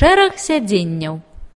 шэраг сядзенняў.